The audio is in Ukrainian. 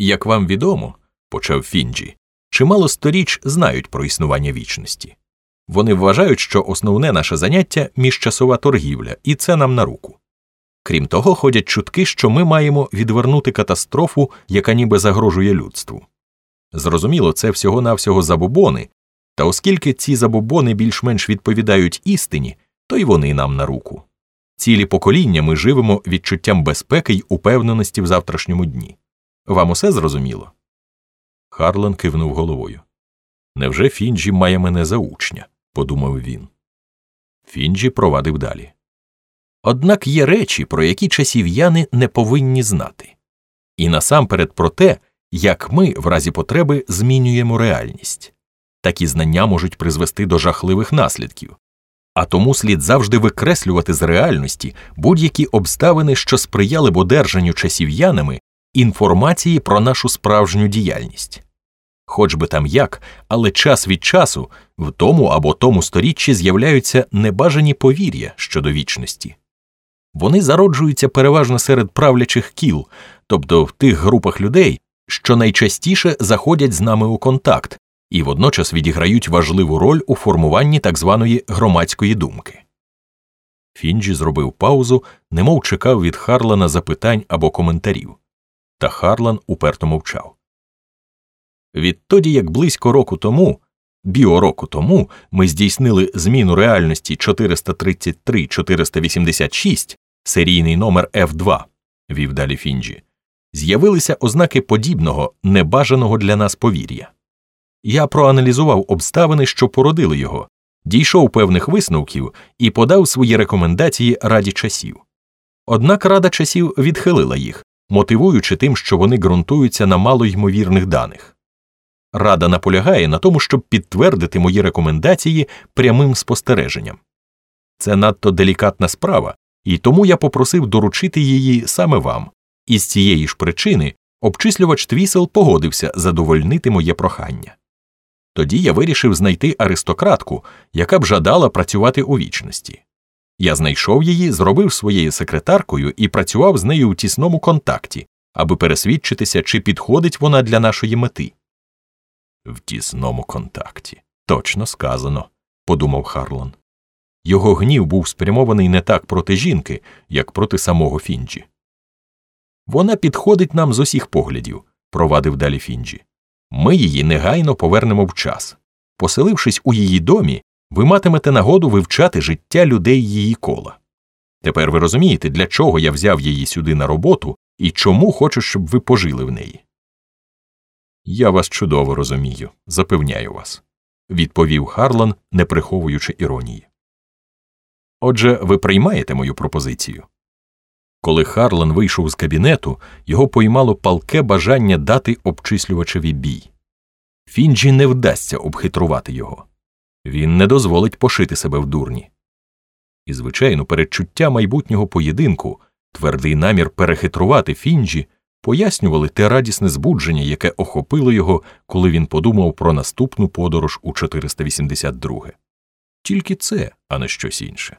Як вам відомо, почав Фінджі, чимало сторіч знають про існування вічності. Вони вважають, що основне наше заняття міжчасова торгівля, і це нам на руку. Крім того, ходять чутки, що ми маємо відвернути катастрофу, яка ніби загрожує людству. Зрозуміло, це всього навсього забобони, та оскільки ці забобони більш-менш відповідають істині, то й вони нам на руку. Цілі покоління ми живемо відчуттям безпеки й упевненості в завтрашньому дні. Вам усе зрозуміло? Харлан кивнув головою. Невже Фінджі має мене за учня? подумав він. Фінджі провадив далі. Однак є речі, про які часів'яни не повинні знати, і насамперед про те, як ми, в разі потреби, змінюємо реальність. Такі знання можуть призвести до жахливих наслідків, а тому слід завжди викреслювати з реальності будь-які обставини, що сприяли б одержанню часів'янами інформації про нашу справжню діяльність. Хоч би там як, але час від часу в тому або тому сторіччі з'являються небажані повір'я щодо вічності. Вони зароджуються переважно серед правлячих кіл, тобто в тих групах людей, що найчастіше заходять з нами у контакт і водночас відіграють важливу роль у формуванні так званої громадської думки. Фінджі зробив паузу, немов чекав від Харлана запитань або коментарів, та Харлан уперто мовчав. Відтоді, як близько року тому, біороку тому, ми здійснили зміну реальності 433 486, серійний номер F2, вів далі Фінджі, з'явилися ознаки подібного небажаного для нас повір'я. Я проаналізував обставини, що породили його, дійшов певних висновків і подав свої рекомендації раді часів. Однак рада часів відхилила їх, мотивуючи тим, що вони ґрунтуються на малоймовірних даних. Рада наполягає на тому, щоб підтвердити мої рекомендації прямим спостереженням. Це надто делікатна справа, і тому я попросив доручити її саме вам, і з цієї ж причини обчислювач твісел погодився задовольнити моє прохання. Тоді я вирішив знайти аристократку, яка б жадала працювати у вічності. Я знайшов її, зробив своєю секретаркою і працював з нею у тісному контакті, аби пересвідчитися, чи підходить вона для нашої мети. В тісному контакті. Точно сказано, подумав Харлан. Його гнів був спрямований не так проти жінки, як проти самого Фінджі. Вона підходить нам з усіх поглядів, провадив далі Фінджі. Ми її негайно повернемо в час. Поселившись у її домі, ви матимете нагоду вивчати життя людей її кола. Тепер ви розумієте, для чого я взяв її сюди на роботу і чому хочу, щоб ви пожили в неї. Я вас чудово розумію, запевняю вас, відповів Харлан, не приховуючи іронії. Отже, ви приймаєте мою пропозицію. Коли Харлан вийшов з кабінету, його поймало палке бажання дати обчислювачеві бій. Фінджі не вдасться обхитрувати його. Він не дозволить пошити себе в дурні. І, звичайно, передчуття майбутнього поєдинку, твердий намір перехитрувати Фінджі, пояснювали те радісне збудження, яке охопило його, коли він подумав про наступну подорож у 482. Тільки це, а не щось інше.